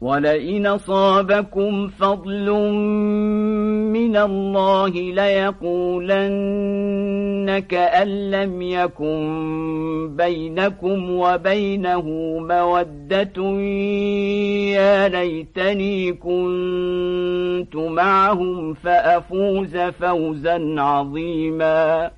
ولئن صابكم فضل من الله ليقولن كأن لم يكن بينكم وبينه مودة يا ليتني كنت معهم فأفوز فوزا عظيماً